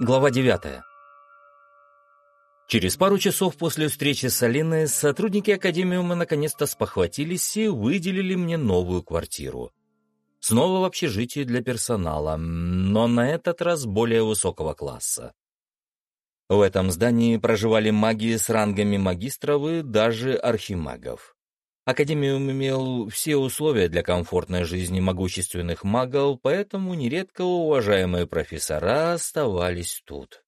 Глава 9. Через пару часов после встречи с Алиной сотрудники Академиума наконец-то спохватились и выделили мне новую квартиру. Снова в общежитии для персонала, но на этот раз более высокого класса. В этом здании проживали маги с рангами магистров и даже архимагов. Академиум имел все условия для комфортной жизни могущественных магов, поэтому нередко уважаемые профессора оставались тут.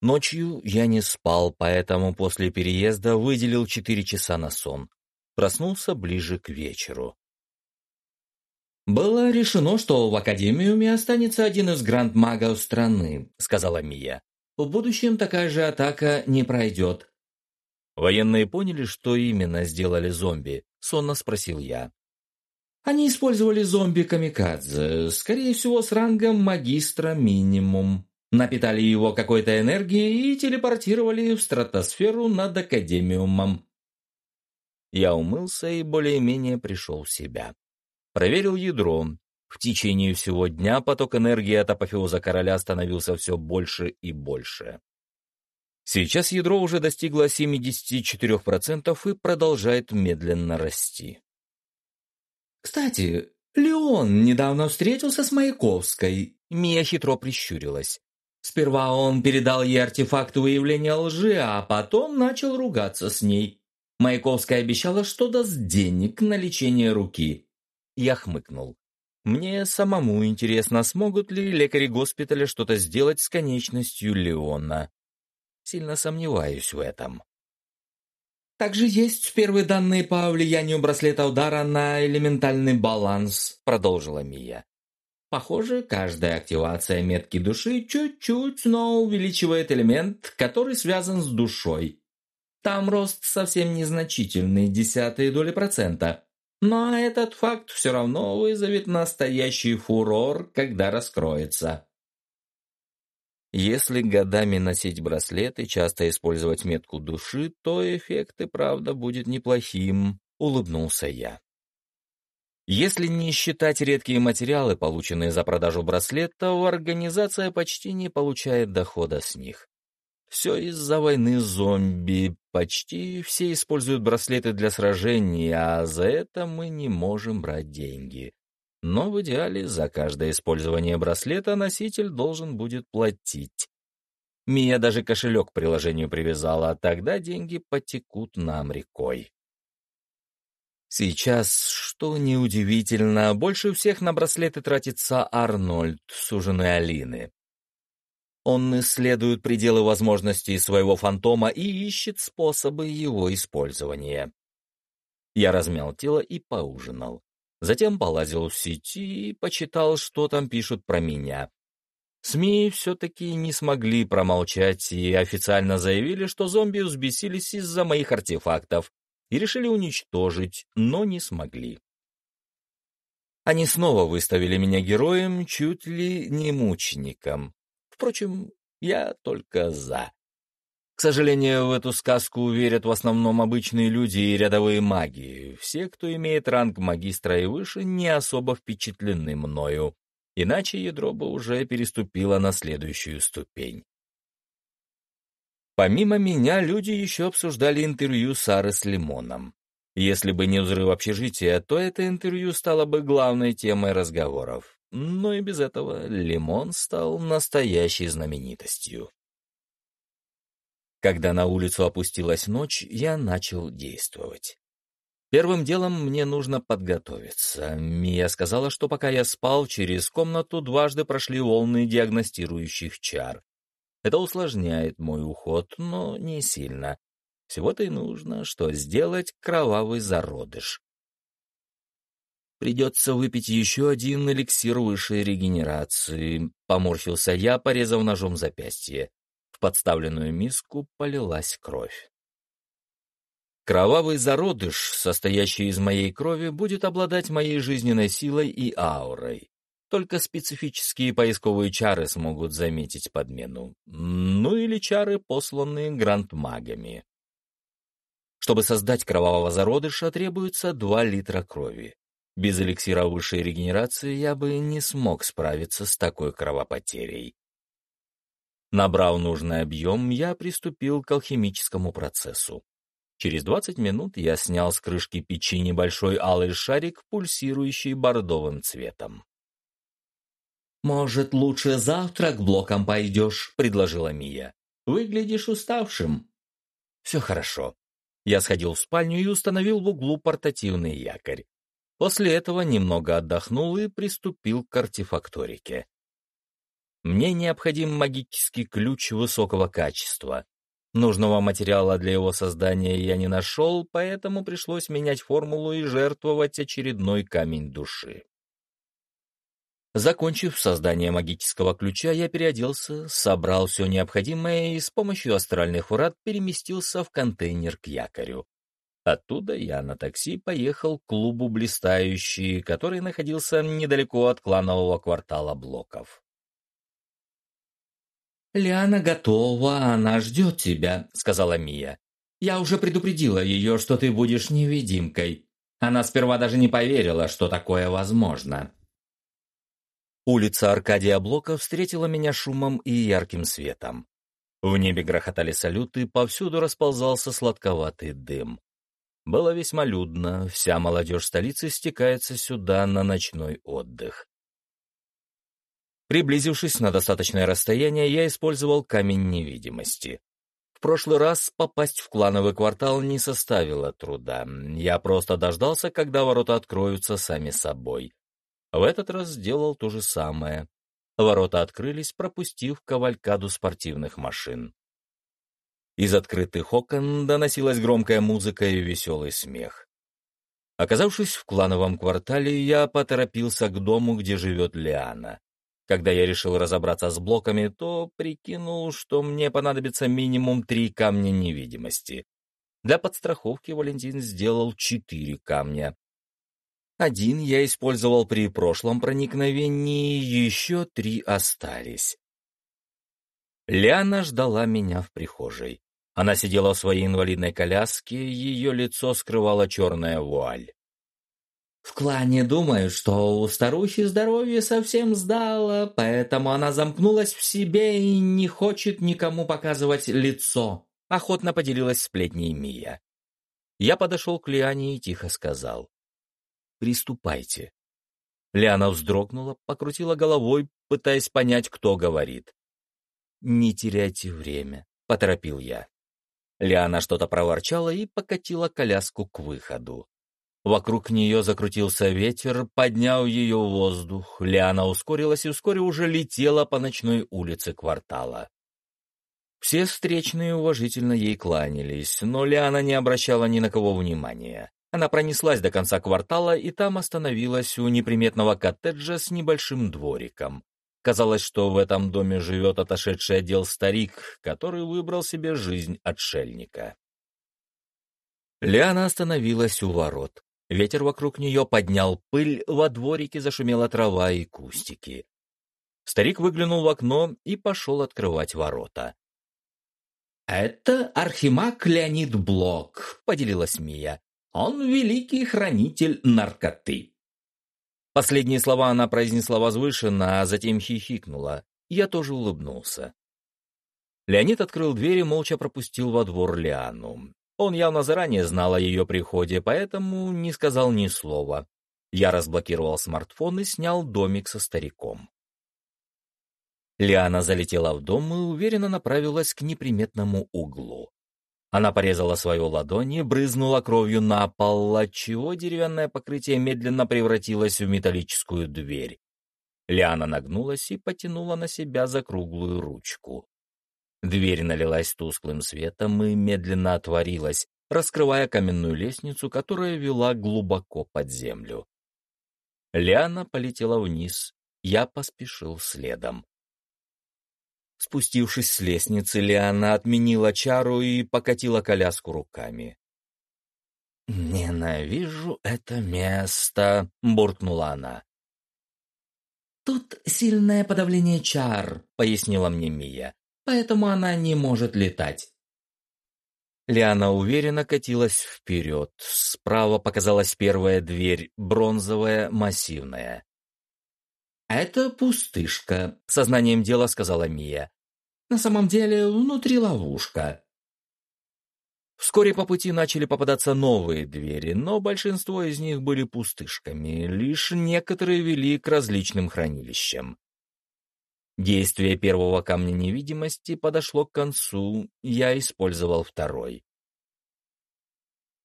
Ночью я не спал, поэтому после переезда выделил четыре часа на сон. Проснулся ближе к вечеру. «Было решено, что в Академиуме останется один из гранд-магов страны», — сказала Мия. «В будущем такая же атака не пройдет. «Военные поняли, что именно сделали зомби?» — сонно спросил я. «Они использовали зомби-камикадзе, скорее всего, с рангом магистра минимум. Напитали его какой-то энергией и телепортировали в стратосферу над Академиумом». Я умылся и более-менее пришел в себя. Проверил ядро. В течение всего дня поток энергии от апофеоза короля становился все больше и больше. Сейчас ядро уже достигло 74% и продолжает медленно расти. «Кстати, Леон недавно встретился с Маяковской», — Мия хитро прищурилась. «Сперва он передал ей артефакт выявления лжи, а потом начал ругаться с ней. Маяковская обещала, что даст денег на лечение руки». Я хмыкнул. Мне самому интересно, смогут ли лекари госпиталя что-то сделать с конечностью Леона. Сильно сомневаюсь в этом. Также есть первые данные по влиянию браслета удара на элементальный баланс, продолжила Мия. Похоже, каждая активация метки души чуть-чуть, но увеличивает элемент, который связан с душой. Там рост совсем незначительный, десятые доли процента. Но этот факт все равно вызовет настоящий фурор, когда раскроется. Если годами носить браслет и часто использовать метку души, то эффект и правда будет неплохим, улыбнулся я. Если не считать редкие материалы, полученные за продажу браслетов, организация почти не получает дохода с них. Все из-за войны зомби, почти все используют браслеты для сражений, а за это мы не можем брать деньги. Но в идеале за каждое использование браслета носитель должен будет платить. Мия даже кошелек к приложению привязала, а тогда деньги потекут нам рекой. Сейчас, что неудивительно, больше всех на браслеты тратится Арнольд, суженый Алины. Он исследует пределы возможностей своего фантома и ищет способы его использования. Я размял тело и поужинал. Затем полазил в сети и почитал, что там пишут про меня. СМИ все-таки не смогли промолчать и официально заявили, что зомби взбесились из-за моих артефактов и решили уничтожить, но не смогли. Они снова выставили меня героем, чуть ли не мучеником. Впрочем, я только за. К сожалению, в эту сказку верят в основном обычные люди и рядовые маги. Все, кто имеет ранг магистра и выше, не особо впечатлены мною. Иначе ядро бы уже переступило на следующую ступень. Помимо меня, люди еще обсуждали интервью Сары с Лимоном. Если бы не взрыв общежития, то это интервью стало бы главной темой разговоров. Но и без этого Лимон стал настоящей знаменитостью. Когда на улицу опустилась ночь, я начал действовать. Первым делом мне нужно подготовиться. Мия сказала, что пока я спал, через комнату дважды прошли волны диагностирующих чар. Это усложняет мой уход, но не сильно. Всего-то и нужно, что сделать кровавый зародыш. Придется выпить еще один эликсир высшей регенерации, поморщился я, порезав ножом запястье подставленную миску полилась кровь. Кровавый зародыш, состоящий из моей крови, будет обладать моей жизненной силой и аурой. Только специфические поисковые чары смогут заметить подмену. Ну или чары, посланные грандмагами. Чтобы создать кровавого зародыша, требуется 2 литра крови. Без эликсира высшей регенерации я бы не смог справиться с такой кровопотерей. Набрав нужный объем, я приступил к алхимическому процессу. Через 20 минут я снял с крышки печи небольшой алый шарик, пульсирующий бордовым цветом. «Может, лучше завтра к блокам пойдешь?» — предложила Мия. «Выглядишь уставшим». «Все хорошо». Я сходил в спальню и установил в углу портативный якорь. После этого немного отдохнул и приступил к артефакторике. Мне необходим магический ключ высокого качества. Нужного материала для его создания я не нашел, поэтому пришлось менять формулу и жертвовать очередной камень души. Закончив создание магического ключа, я переоделся, собрал все необходимое и с помощью астральных врат переместился в контейнер к якорю. Оттуда я на такси поехал к клубу «Блистающий», который находился недалеко от кланового квартала блоков. «Лиана готова, она ждет тебя», — сказала Мия. «Я уже предупредила ее, что ты будешь невидимкой. Она сперва даже не поверила, что такое возможно». Улица Аркадия Блока встретила меня шумом и ярким светом. В небе грохотали салюты, повсюду расползался сладковатый дым. Было весьма людно, вся молодежь столицы стекается сюда на ночной отдых. Приблизившись на достаточное расстояние, я использовал камень невидимости. В прошлый раз попасть в клановый квартал не составило труда. Я просто дождался, когда ворота откроются сами собой. В этот раз сделал то же самое. Ворота открылись, пропустив кавалькаду спортивных машин. Из открытых окон доносилась громкая музыка и веселый смех. Оказавшись в клановом квартале, я поторопился к дому, где живет Лиана. Когда я решил разобраться с блоками, то прикинул, что мне понадобится минимум три камня невидимости. Для подстраховки Валентин сделал четыре камня, один я использовал при прошлом проникновении, еще три остались. Ляна ждала меня в прихожей. Она сидела в своей инвалидной коляске, ее лицо скрывала черная вуаль. В клане думают, что у старухи здоровье совсем сдало, поэтому она замкнулась в себе и не хочет никому показывать лицо. Охотно поделилась сплетней Мия. Я подошел к Лиане и тихо сказал. Приступайте». Лиана вздрогнула, покрутила головой, пытаясь понять, кто говорит. «Не теряйте время», — поторопил я. Лиана что-то проворчала и покатила коляску к выходу. Вокруг нее закрутился ветер, поднял ее в воздух. Лиана ускорилась и вскоре уже летела по ночной улице квартала. Все встречные уважительно ей кланялись, но Лиана не обращала ни на кого внимания. Она пронеслась до конца квартала и там остановилась у неприметного коттеджа с небольшим двориком. Казалось, что в этом доме живет отошедший отдел старик, который выбрал себе жизнь отшельника. Лиана остановилась у ворот. Ветер вокруг нее поднял пыль, во дворике зашумела трава и кустики. Старик выглянул в окно и пошел открывать ворота. «Это архимаг Леонид Блок», — поделилась Мия. Он великий хранитель наркоты. Последние слова она произнесла возвышенно, а затем хихикнула. Я тоже улыбнулся. Леонид открыл дверь и молча пропустил во двор Лиану. Он явно заранее знал о ее приходе, поэтому не сказал ни слова. Я разблокировал смартфон и снял домик со стариком. Лиана залетела в дом и уверенно направилась к неприметному углу. Она порезала свою ладонь и брызнула кровью на пол, отчего деревянное покрытие медленно превратилось в металлическую дверь. Лиана нагнулась и потянула на себя за круглую ручку. Дверь налилась тусклым светом и медленно отворилась, раскрывая каменную лестницу, которая вела глубоко под землю. Лиана полетела вниз, я поспешил следом. Спустившись с лестницы, Лиана отменила чару и покатила коляску руками. «Ненавижу это место», — буркнула она. «Тут сильное подавление чар», — пояснила мне Мия, «поэтому она не может летать». Лиана уверенно катилась вперед. Справа показалась первая дверь, бронзовая, массивная. «Это пустышка», — сознанием дела сказала Мия. На самом деле внутри ловушка. Вскоре по пути начали попадаться новые двери, но большинство из них были пустышками, лишь некоторые вели к различным хранилищам. Действие первого камня невидимости подошло к концу, я использовал второй.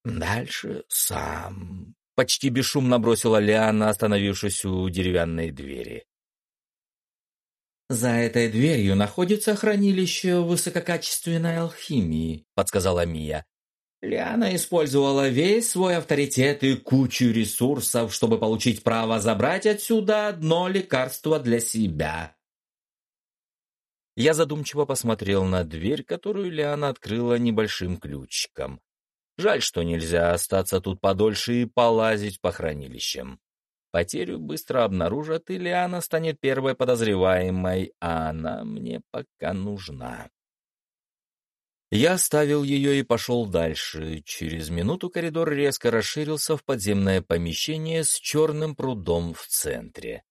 «Дальше сам», — почти бесшумно бросила Лиана, остановившись у деревянной двери. «За этой дверью находится хранилище высококачественной алхимии», — подсказала Мия. Лиана использовала весь свой авторитет и кучу ресурсов, чтобы получить право забрать отсюда одно лекарство для себя. Я задумчиво посмотрел на дверь, которую Лиана открыла небольшим ключиком. Жаль, что нельзя остаться тут подольше и полазить по хранилищам. Потерю быстро обнаружат, и Лиана станет первой подозреваемой, а она мне пока нужна. Я оставил ее и пошел дальше. Через минуту коридор резко расширился в подземное помещение с черным прудом в центре.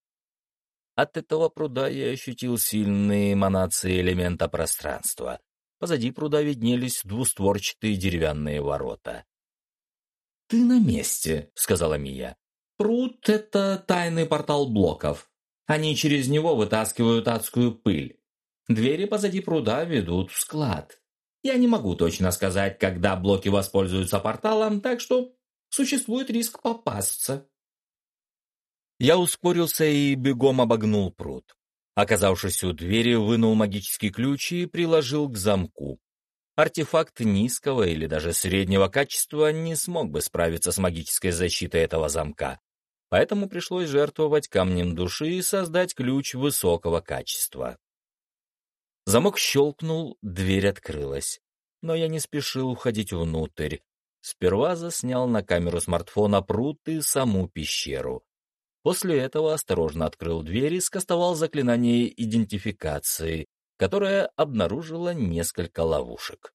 От этого пруда я ощутил сильные эманации элемента пространства. Позади пруда виднелись двустворчатые деревянные ворота. «Ты на месте», — сказала Мия. Пруд — это тайный портал блоков. Они через него вытаскивают адскую пыль. Двери позади пруда ведут в склад. Я не могу точно сказать, когда блоки воспользуются порталом, так что существует риск попасться. Я ускорился и бегом обогнул пруд. Оказавшись у двери, вынул магический ключ и приложил к замку. Артефакт низкого или даже среднего качества не смог бы справиться с магической защитой этого замка поэтому пришлось жертвовать камнем души и создать ключ высокого качества. Замок щелкнул, дверь открылась, но я не спешил уходить внутрь. Сперва заснял на камеру смартфона пруд и саму пещеру. После этого осторожно открыл дверь и скостовал заклинание идентификации, которое обнаружило несколько ловушек.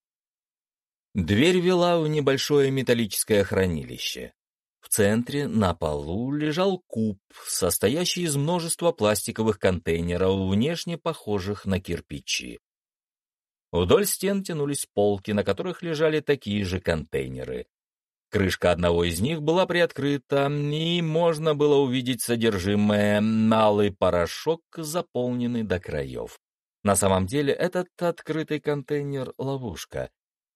Дверь вела в небольшое металлическое хранилище. В центре, на полу, лежал куб, состоящий из множества пластиковых контейнеров, внешне похожих на кирпичи. Вдоль стен тянулись полки, на которых лежали такие же контейнеры. Крышка одного из них была приоткрыта, и можно было увидеть содержимое малый порошок, заполненный до краев. На самом деле этот открытый контейнер — ловушка.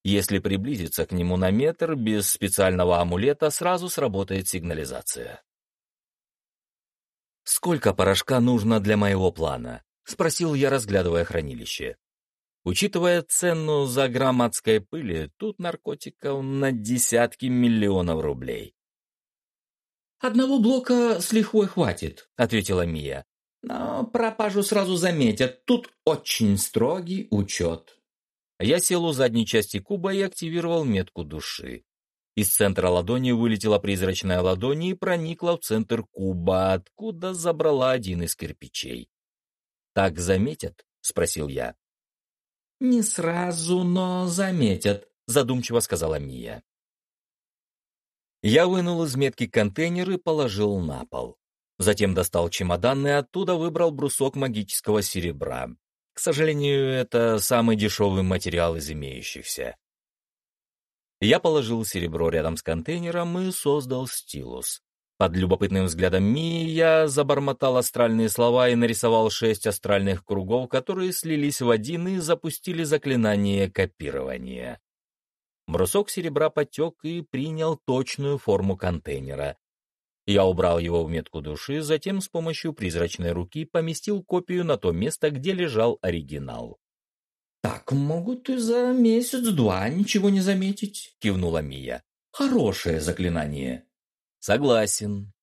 Если приблизиться к нему на метр, без специального амулета сразу сработает сигнализация. «Сколько порошка нужно для моего плана?» — спросил я, разглядывая хранилище. Учитывая цену за грамм адской пыли, тут наркотиков на десятки миллионов рублей. «Одного блока с лихвой хватит», — ответила Мия. «Но пропажу сразу заметят. Тут очень строгий учет». Я сел у задней части куба и активировал метку души. Из центра ладони вылетела призрачная ладонь и проникла в центр куба, откуда забрала один из кирпичей. «Так заметят?» — спросил я. «Не сразу, но заметят», — задумчиво сказала Мия. Я вынул из метки контейнер и положил на пол. Затем достал чемодан и оттуда выбрал брусок магического серебра. К сожалению, это самый дешевый материал из имеющихся. Я положил серебро рядом с контейнером и создал стилус. Под любопытным взглядом Мии забормотал астральные слова и нарисовал шесть астральных кругов, которые слились в один и запустили заклинание копирования. Брусок серебра потек и принял точную форму контейнера. Я убрал его в метку души, затем с помощью призрачной руки поместил копию на то место, где лежал оригинал. «Так могут и за месяц-два ничего не заметить», — кивнула Мия. «Хорошее заклинание». «Согласен».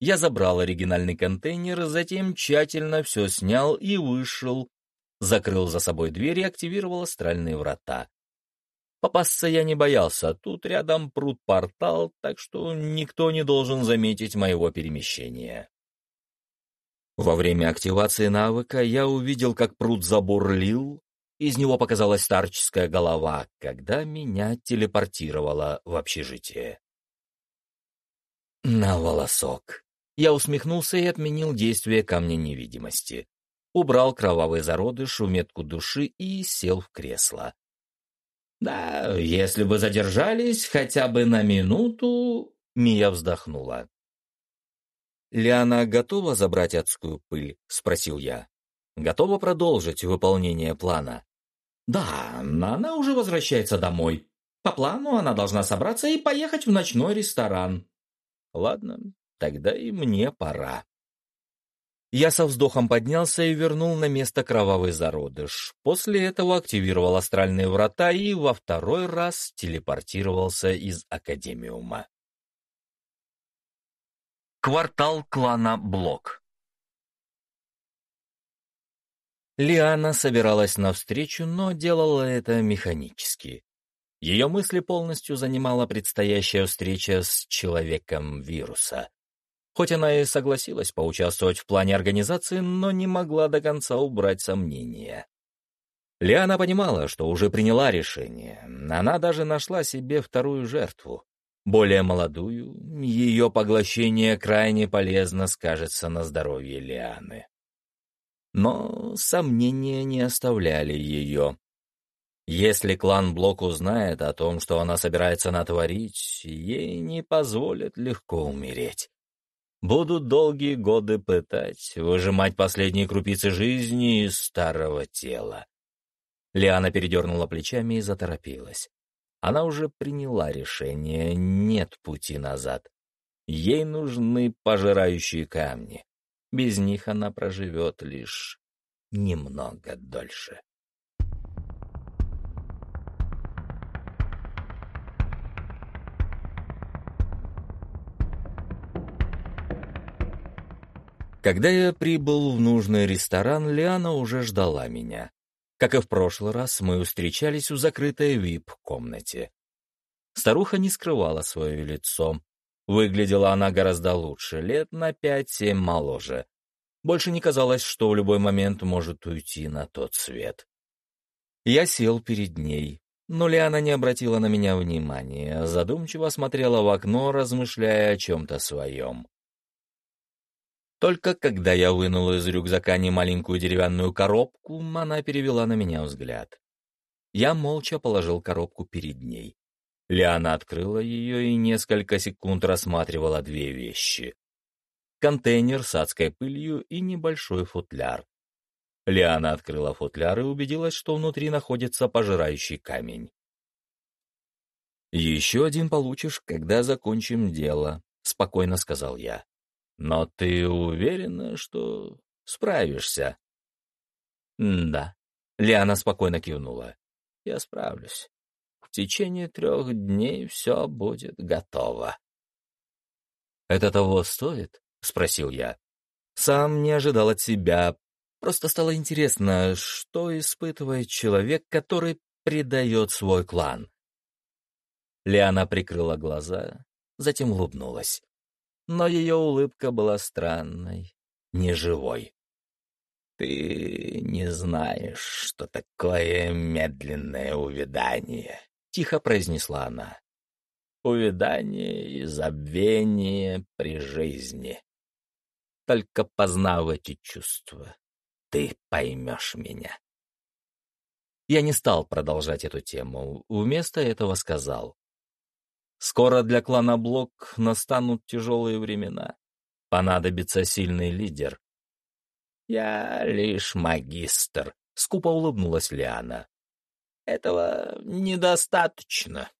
Я забрал оригинальный контейнер, затем тщательно все снял и вышел, закрыл за собой дверь и активировал астральные врата. Попасться я не боялся, тут рядом пруд-портал, так что никто не должен заметить моего перемещения. Во время активации навыка я увидел, как пруд забурлил, из него показалась старческая голова, когда меня телепортировало в общежитие. На волосок. Я усмехнулся и отменил действие камня невидимости. убрал кровавый зародыш в метку души и сел в кресло. «Да, если бы задержались хотя бы на минуту...» Мия вздохнула. «Лиана готова забрать адскую пыль?» — спросил я. «Готова продолжить выполнение плана?» «Да, она уже возвращается домой. По плану она должна собраться и поехать в ночной ресторан». «Ладно, тогда и мне пора». Я со вздохом поднялся и вернул на место кровавый зародыш. После этого активировал астральные врата и во второй раз телепортировался из Академиума. Квартал клана Блок Лиана собиралась навстречу, но делала это механически. Ее мысли полностью занимала предстоящая встреча с человеком вируса. Хоть она и согласилась поучаствовать в плане организации, но не могла до конца убрать сомнения. Лиана понимала, что уже приняла решение. Она даже нашла себе вторую жертву. Более молодую, ее поглощение крайне полезно скажется на здоровье Лианы. Но сомнения не оставляли ее. Если клан Блок узнает о том, что она собирается натворить, ей не позволят легко умереть. Будут долгие годы пытать, выжимать последние крупицы жизни из старого тела. Лиана передернула плечами и заторопилась. Она уже приняла решение, нет пути назад. Ей нужны пожирающие камни. Без них она проживет лишь немного дольше. Когда я прибыл в нужный ресторан, Лиана уже ждала меня. Как и в прошлый раз, мы встречались в закрытой вип-комнате. Старуха не скрывала свое лицо. Выглядела она гораздо лучше, лет на пять-семь моложе. Больше не казалось, что в любой момент может уйти на тот свет. Я сел перед ней, но Лиана не обратила на меня внимания, задумчиво смотрела в окно, размышляя о чем-то своем. Только когда я вынул из рюкзака немаленькую деревянную коробку, она перевела на меня взгляд. Я молча положил коробку перед ней. Лиана открыла ее и несколько секунд рассматривала две вещи. Контейнер с адской пылью и небольшой футляр. Лиана открыла футляр и убедилась, что внутри находится пожирающий камень. «Еще один получишь, когда закончим дело», — спокойно сказал я. Но ты уверена, что справишься? Да. Лиана спокойно кивнула. Я справлюсь. В течение трех дней все будет готово. Это того стоит? Спросил я. Сам не ожидал от себя. Просто стало интересно, что испытывает человек, который предает свой клан. Лиана прикрыла глаза, затем улыбнулась но ее улыбка была странной, неживой. «Ты не знаешь, что такое медленное увядание», — тихо произнесла она. «Увядание и забвение при жизни. Только познав эти чувства, ты поймешь меня». Я не стал продолжать эту тему, вместо этого сказал. Скоро для клана Блок настанут тяжелые времена. Понадобится сильный лидер. «Я лишь магистр», — скупо улыбнулась Лиана. «Этого недостаточно».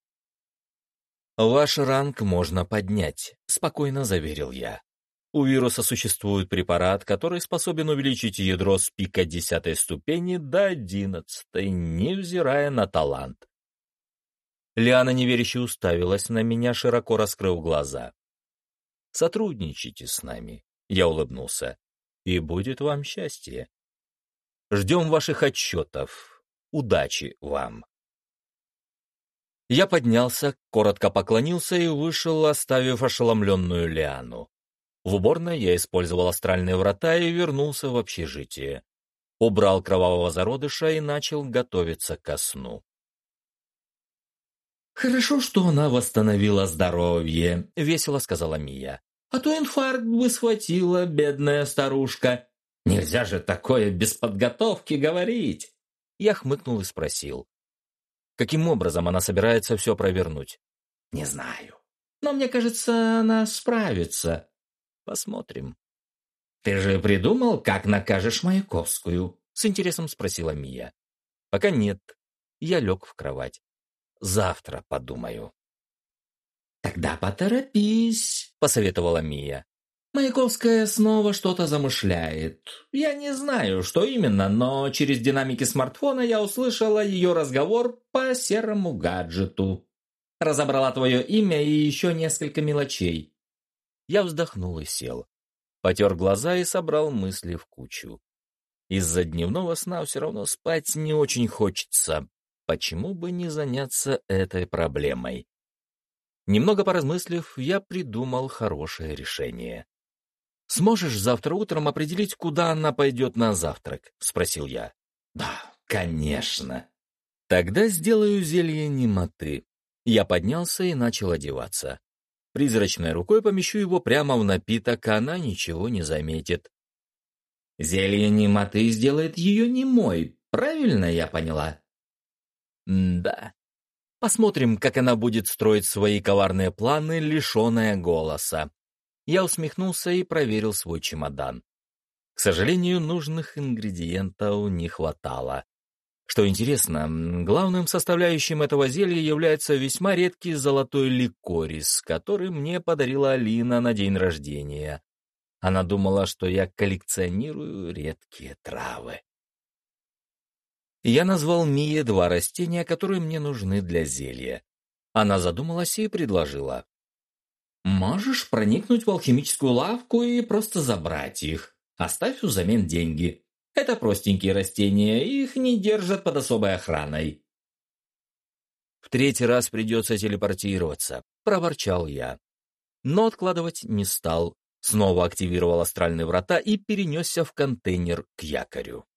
«Ваш ранг можно поднять», — спокойно заверил я. У вируса существует препарат, который способен увеличить ядро с пика десятой ступени до одиннадцатой, невзирая на талант. Лиана неверяще уставилась на меня, широко раскрыв глаза. «Сотрудничайте с нами», — я улыбнулся, — «и будет вам счастье. Ждем ваших отчетов. Удачи вам». Я поднялся, коротко поклонился и вышел, оставив ошеломленную Лиану. В уборной я использовал астральные врата и вернулся в общежитие. Убрал кровавого зародыша и начал готовиться ко сну. «Хорошо, что она восстановила здоровье», — весело сказала Мия. «А то инфаркт бы схватила, бедная старушка. Нельзя же такое без подготовки говорить!» Я хмыкнул и спросил. «Каким образом она собирается все провернуть?» «Не знаю. Но мне кажется, она справится. Посмотрим». «Ты же придумал, как накажешь Маяковскую?» — с интересом спросила Мия. «Пока нет». Я лег в кровать. «Завтра подумаю». «Тогда поторопись», — посоветовала Мия. Маяковская снова что-то замышляет. Я не знаю, что именно, но через динамики смартфона я услышала ее разговор по серому гаджету. Разобрала твое имя и еще несколько мелочей. Я вздохнул и сел. Потер глаза и собрал мысли в кучу. Из-за дневного сна все равно спать не очень хочется. Почему бы не заняться этой проблемой? Немного поразмыслив, я придумал хорошее решение. «Сможешь завтра утром определить, куда она пойдет на завтрак?» — спросил я. «Да, конечно». «Тогда сделаю зелье немоты». Я поднялся и начал одеваться. Призрачной рукой помещу его прямо в напиток, а она ничего не заметит. «Зелье немоты сделает ее немой, правильно я поняла?» «Да. Посмотрим, как она будет строить свои коварные планы, лишенная голоса. Я усмехнулся и проверил свой чемодан. К сожалению, нужных ингредиентов не хватало. Что интересно, главным составляющим этого зелья является весьма редкий золотой ликорис, который мне подарила Алина на день рождения. Она думала, что я коллекционирую редкие травы. Я назвал Мие два растения, которые мне нужны для зелья. Она задумалась и предложила. Можешь проникнуть в алхимическую лавку и просто забрать их. Оставь взамен деньги. Это простенькие растения, их не держат под особой охраной. В третий раз придется телепортироваться, проворчал я. Но откладывать не стал. Снова активировал астральные врата и перенесся в контейнер к якорю.